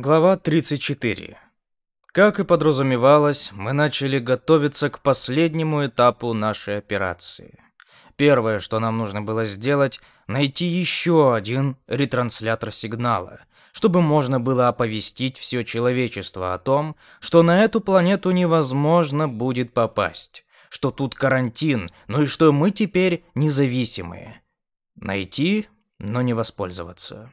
Глава 34. Как и подразумевалось, мы начали готовиться к последнему этапу нашей операции. Первое, что нам нужно было сделать, найти еще один ретранслятор сигнала, чтобы можно было оповестить все человечество о том, что на эту планету невозможно будет попасть, что тут карантин, ну и что мы теперь независимые. Найти, но не воспользоваться.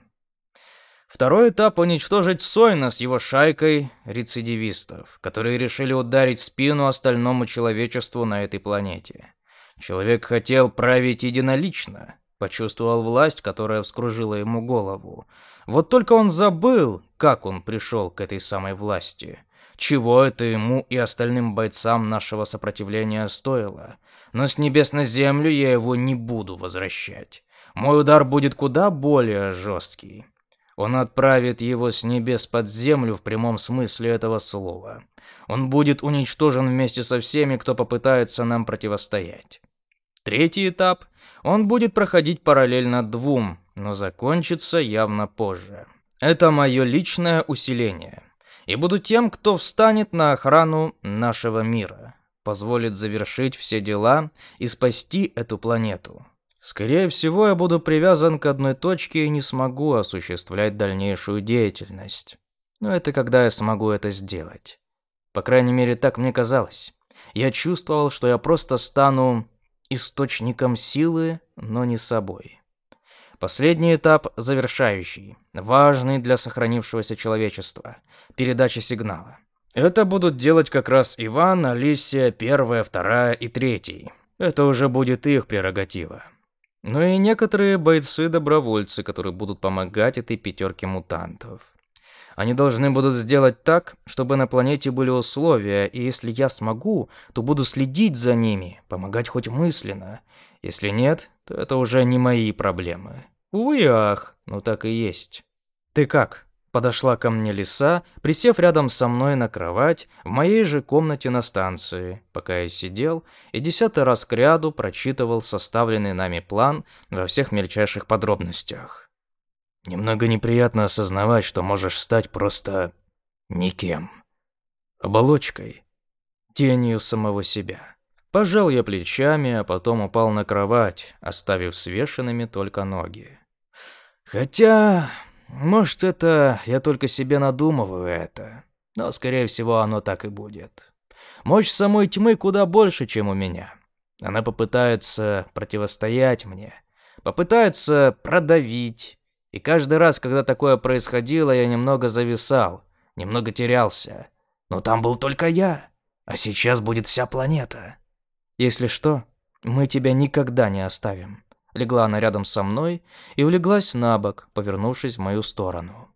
Второй этап — уничтожить Сойна с его шайкой рецидивистов, которые решили ударить в спину остальному человечеству на этой планете. Человек хотел править единолично, почувствовал власть, которая вскружила ему голову. Вот только он забыл, как он пришел к этой самой власти. Чего это ему и остальным бойцам нашего сопротивления стоило. Но с небес на землю я его не буду возвращать. Мой удар будет куда более жесткий. Он отправит его с небес под землю в прямом смысле этого слова. Он будет уничтожен вместе со всеми, кто попытается нам противостоять. Третий этап он будет проходить параллельно двум, но закончится явно позже. Это мое личное усиление. И буду тем, кто встанет на охрану нашего мира, позволит завершить все дела и спасти эту планету. Скорее всего, я буду привязан к одной точке и не смогу осуществлять дальнейшую деятельность. Но это когда я смогу это сделать. По крайней мере, так мне казалось. Я чувствовал, что я просто стану источником силы, но не собой. Последний этап завершающий, важный для сохранившегося человечества передача сигнала. Это будут делать как раз Иван, Алисия, первая, вторая и третий. Это уже будет их прерогатива но и некоторые бойцы-добровольцы, которые будут помогать этой пятерке мутантов. Они должны будут сделать так, чтобы на планете были условия, и если я смогу, то буду следить за ними, помогать хоть мысленно. Если нет, то это уже не мои проблемы. Увы ах, ну так и есть. Ты как? Подошла ко мне лиса, присев рядом со мной на кровать в моей же комнате на станции, пока я сидел и десятый раз кряду прочитывал составленный нами план во всех мельчайших подробностях. Немного неприятно осознавать, что можешь стать просто никем. Оболочкой, тенью самого себя. Пожал я плечами, а потом упал на кровать, оставив свешенными только ноги. Хотя может, это я только себе надумываю это, но, скорее всего, оно так и будет. Мощь самой тьмы куда больше, чем у меня. Она попытается противостоять мне, попытается продавить. И каждый раз, когда такое происходило, я немного зависал, немного терялся. Но там был только я, а сейчас будет вся планета. Если что, мы тебя никогда не оставим. Легла она рядом со мной и улеглась на бок, повернувшись в мою сторону.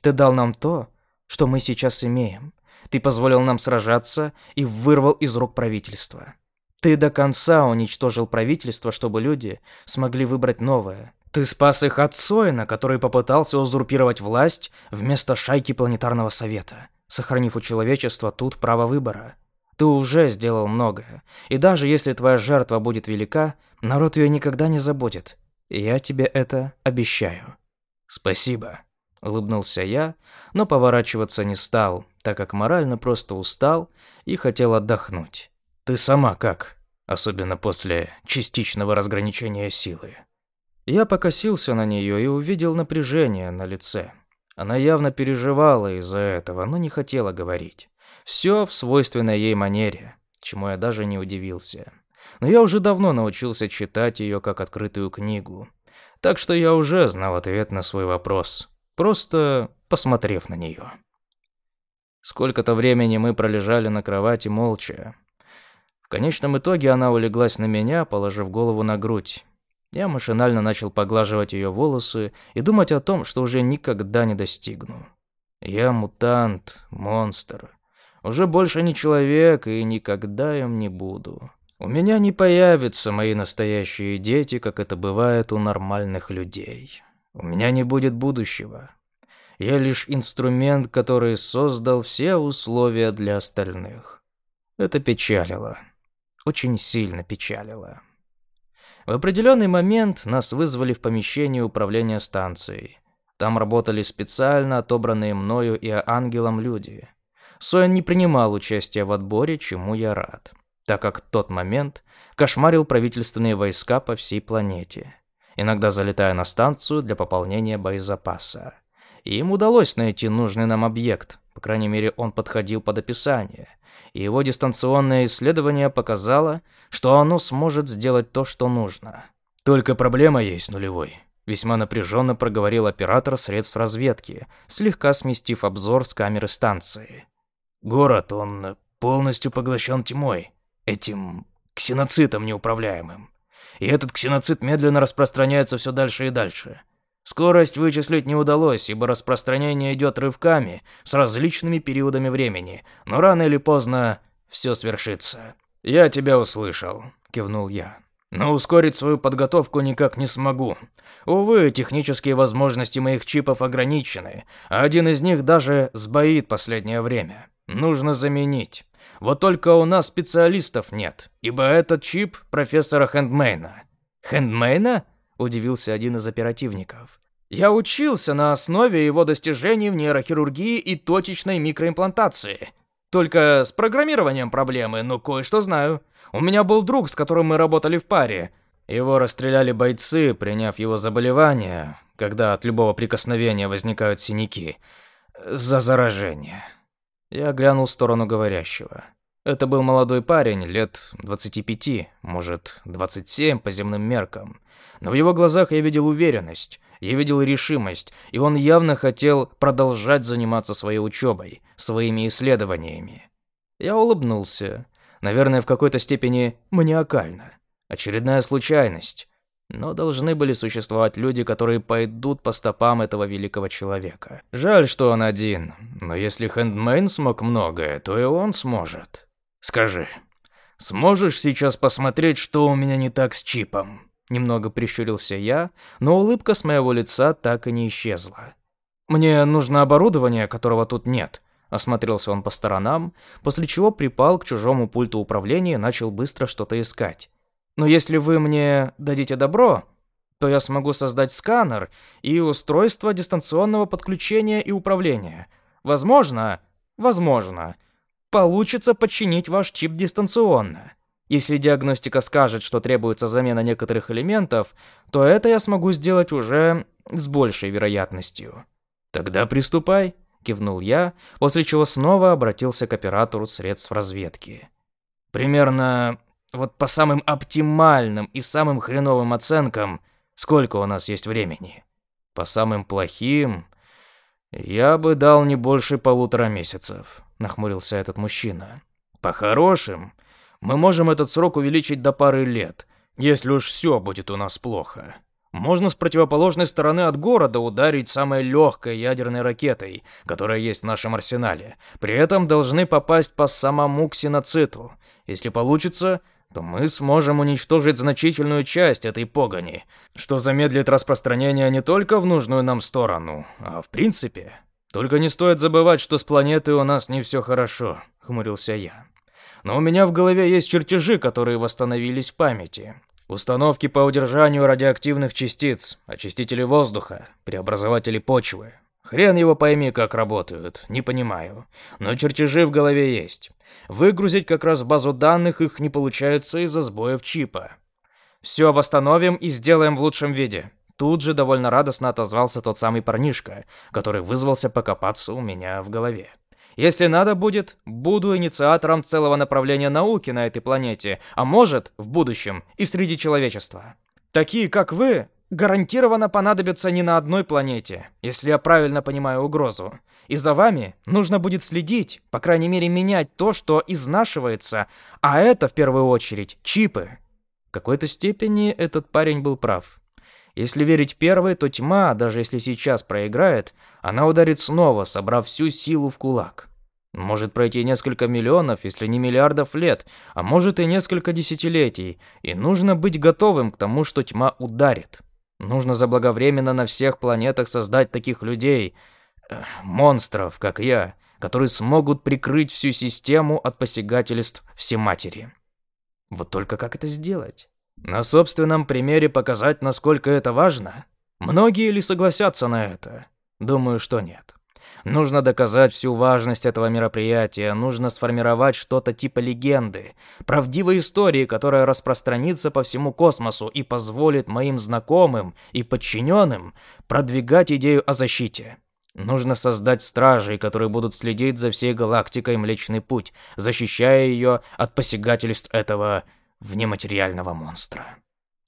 «Ты дал нам то, что мы сейчас имеем. Ты позволил нам сражаться и вырвал из рук правительства. Ты до конца уничтожил правительство, чтобы люди смогли выбрать новое. Ты спас их от Сойна, который попытался узурпировать власть вместо шайки планетарного совета, сохранив у человечества тут право выбора. Ты уже сделал многое, и даже если твоя жертва будет велика, народ ее никогда не забудет. Я тебе это обещаю. Спасибо, улыбнулся я, но поворачиваться не стал, так как морально просто устал и хотел отдохнуть. Ты сама как? Особенно после частичного разграничения силы. Я покосился на нее и увидел напряжение на лице. Она явно переживала из-за этого, но не хотела говорить. Все в свойственной ей манере, чему я даже не удивился. Но я уже давно научился читать ее как открытую книгу. Так что я уже знал ответ на свой вопрос, просто посмотрев на нее. Сколько-то времени мы пролежали на кровати молча. В конечном итоге она улеглась на меня, положив голову на грудь. Я машинально начал поглаживать ее волосы и думать о том, что уже никогда не достигну. Я мутант, монстр. Уже больше не человек и никогда им не буду. У меня не появятся мои настоящие дети, как это бывает у нормальных людей. У меня не будет будущего. Я лишь инструмент, который создал все условия для остальных. Это печалило. Очень сильно печалило. В определенный момент нас вызвали в помещение управления станцией. Там работали специально отобранные мною и ангелом люди. Соин не принимал участия в отборе, чему я рад, так как тот момент кошмарил правительственные войска по всей планете, иногда залетая на станцию для пополнения боезапаса. И им удалось найти нужный нам объект, по крайней мере, он подходил под описание, и его дистанционное исследование показало, что оно сможет сделать то, что нужно. Только проблема есть нулевой. Весьма напряженно проговорил оператор средств разведки, слегка сместив обзор с камеры станции. Город, он полностью поглощен тьмой, этим ксеноцитом неуправляемым. И этот ксеноцит медленно распространяется все дальше и дальше. Скорость вычислить не удалось, ибо распространение идет рывками, с различными периодами времени, но рано или поздно все свершится. «Я тебя услышал», — кивнул я. «Но ускорить свою подготовку никак не смогу. Увы, технические возможности моих чипов ограничены, а один из них даже сбоит последнее время. Нужно заменить. Вот только у нас специалистов нет, ибо этот чип профессора Хэндмейна. Хэндмейна? Удивился один из оперативников. Я учился на основе его достижений в нейрохирургии и точечной микроимплантации. Только с программированием проблемы, но кое-что знаю. У меня был друг, с которым мы работали в паре. Его расстреляли бойцы, приняв его заболевание, когда от любого прикосновения возникают синяки, за заражение. Я глянул в сторону говорящего. Это был молодой парень, лет 25, может, 27 по земным меркам. Но в его глазах я видел уверенность, я видел решимость, и он явно хотел продолжать заниматься своей учебой, своими исследованиями. Я улыбнулся, наверное, в какой-то степени маниакально. Очередная случайность. Но должны были существовать люди, которые пойдут по стопам этого великого человека. Жаль, что он один, но если Хэндмейн смог многое, то и он сможет. Скажи, сможешь сейчас посмотреть, что у меня не так с чипом? Немного прищурился я, но улыбка с моего лица так и не исчезла. Мне нужно оборудование, которого тут нет. Осмотрелся он по сторонам, после чего припал к чужому пульту управления и начал быстро что-то искать. Но если вы мне дадите добро, то я смогу создать сканер и устройство дистанционного подключения и управления. Возможно, возможно, получится подчинить ваш чип дистанционно. Если диагностика скажет, что требуется замена некоторых элементов, то это я смогу сделать уже с большей вероятностью. Тогда приступай, кивнул я, после чего снова обратился к оператору средств разведки. Примерно вот по самым оптимальным и самым хреновым оценкам, сколько у нас есть времени? По самым плохим, я бы дал не больше полутора месяцев, нахмурился этот мужчина. По хорошим, мы можем этот срок увеличить до пары лет, если уж все будет у нас плохо. Можно с противоположной стороны от города ударить самой легкой ядерной ракетой, которая есть в нашем арсенале. При этом должны попасть по самому ксеноциту. Если получится, то мы сможем уничтожить значительную часть этой погони, что замедлит распространение не только в нужную нам сторону, а в принципе. Только не стоит забывать, что с планетой у нас не все хорошо, хмурился я. Но у меня в голове есть чертежи, которые восстановились в памяти. Установки по удержанию радиоактивных частиц, очистители воздуха, преобразователи почвы, Хрен его пойми, как работают, не понимаю. Но чертежи в голове есть. Выгрузить как раз базу данных их не получается из-за сбоев чипа. Все восстановим и сделаем в лучшем виде. Тут же довольно радостно отозвался тот самый парнишка, который вызвался покопаться у меня в голове. Если надо будет, буду инициатором целого направления науки на этой планете, а может, в будущем, и среди человечества. Такие, как вы, гарантированно понадобятся не на одной планете, если я правильно понимаю угрозу. И за вами нужно будет следить, по крайней мере менять то, что изнашивается, а это в первую очередь чипы. В какой-то степени этот парень был прав. Если верить первой, то тьма, даже если сейчас проиграет, она ударит снова, собрав всю силу в кулак. Может пройти несколько миллионов, если не миллиардов лет, а может и несколько десятилетий, и нужно быть готовым к тому, что тьма ударит. Нужно заблаговременно на всех планетах создать таких людей, э, монстров, как я, которые смогут прикрыть всю систему от посягательств Всематери. Вот только как это сделать? На собственном примере показать, насколько это важно? Многие ли согласятся на это? Думаю, что нет. Нужно доказать всю важность этого мероприятия, нужно сформировать что-то типа легенды, правдивой истории, которая распространится по всему космосу и позволит моим знакомым и подчиненным продвигать идею о защите. Нужно создать стражей, которые будут следить за всей галактикой Млечный Путь, защищая ее от посягательств этого внематериального монстра.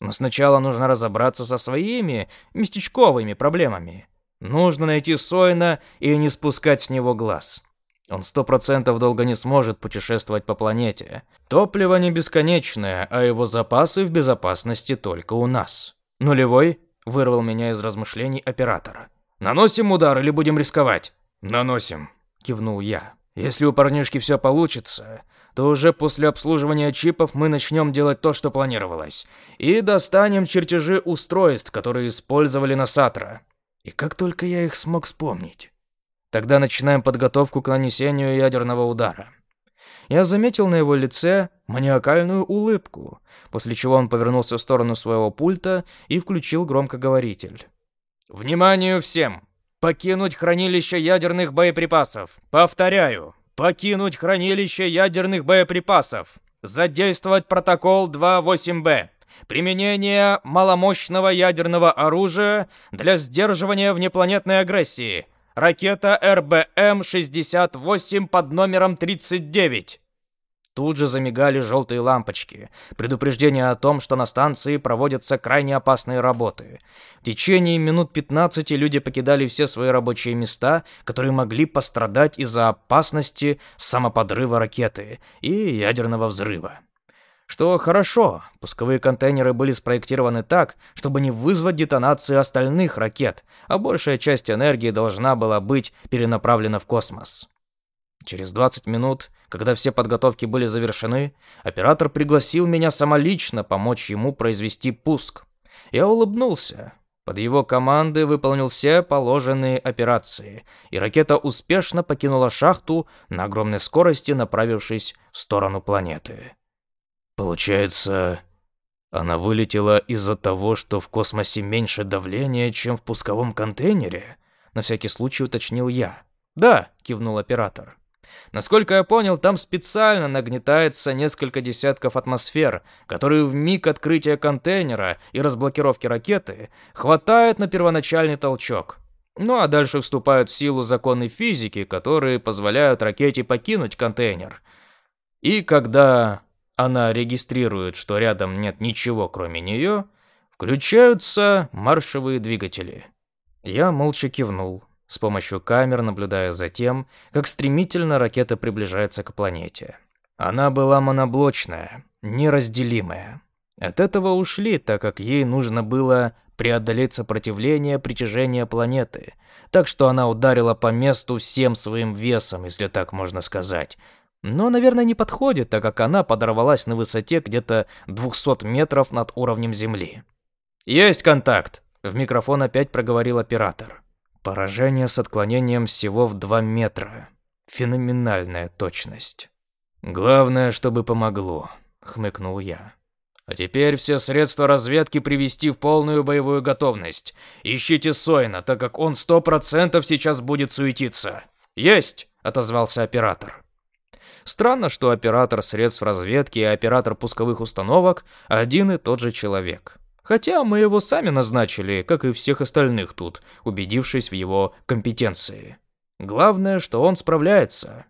Но сначала нужно разобраться со своими местечковыми проблемами. Нужно найти Сойна и не спускать с него глаз. Он сто процентов долго не сможет путешествовать по планете. Топливо не бесконечное, а его запасы в безопасности только у нас. Нулевой вырвал меня из размышлений оператора. Наносим удар или будем рисковать? Наносим, кивнул я. Если у парнишки все получится, то уже после обслуживания чипов мы начнем делать то, что планировалось. И достанем чертежи устройств, которые использовали на Сатра. И как только я их смог вспомнить. Тогда начинаем подготовку к нанесению ядерного удара. Я заметил на его лице маниакальную улыбку, после чего он повернулся в сторону своего пульта и включил громкоговоритель. «Вниманию всем! Покинуть хранилище ядерных боеприпасов! Повторяю, покинуть хранилище ядерных боеприпасов! Задействовать протокол 28Б! Применение маломощного ядерного оружия для сдерживания внепланетной агрессии. Ракета РБМ-68 под номером 39. Тут же замигали желтые лампочки. Предупреждение о том, что на станции проводятся крайне опасные работы. В течение минут 15 люди покидали все свои рабочие места, которые могли пострадать из-за опасности самоподрыва ракеты и ядерного взрыва. Что хорошо, пусковые контейнеры были спроектированы так, чтобы не вызвать детонации остальных ракет, а большая часть энергии должна была быть перенаправлена в космос. Через 20 минут, когда все подготовки были завершены, оператор пригласил меня самолично помочь ему произвести пуск. Я улыбнулся. Под его команды выполнил все положенные операции, и ракета успешно покинула шахту на огромной скорости, направившись в сторону планеты. Получается, она вылетела из-за того, что в космосе меньше давления, чем в пусковом контейнере? На всякий случай уточнил я. Да, кивнул оператор. Насколько я понял, там специально нагнетается несколько десятков атмосфер, которые в миг открытия контейнера и разблокировки ракеты хватают на первоначальный толчок. Ну а дальше вступают в силу законы физики, которые позволяют ракете покинуть контейнер. И когда она регистрирует, что рядом нет ничего, кроме нее, включаются маршевые двигатели. Я молча кивнул, с помощью камер наблюдая за тем, как стремительно ракета приближается к планете. Она была моноблочная, неразделимая. От этого ушли, так как ей нужно было преодолеть сопротивление притяжения планеты, так что она ударила по месту всем своим весом, если так можно сказать, но, наверное, не подходит, так как она подорвалась на высоте где-то 200 метров над уровнем земли. «Есть контакт!» — в микрофон опять проговорил оператор. Поражение с отклонением всего в 2 метра. Феноменальная точность. «Главное, чтобы помогло», — хмыкнул я. «А теперь все средства разведки привести в полную боевую готовность. Ищите Сойна, так как он сто процентов сейчас будет суетиться». «Есть!» — отозвался оператор. Странно, что оператор средств разведки и оператор пусковых установок один и тот же человек. Хотя мы его сами назначили, как и всех остальных тут, убедившись в его компетенции. Главное, что он справляется.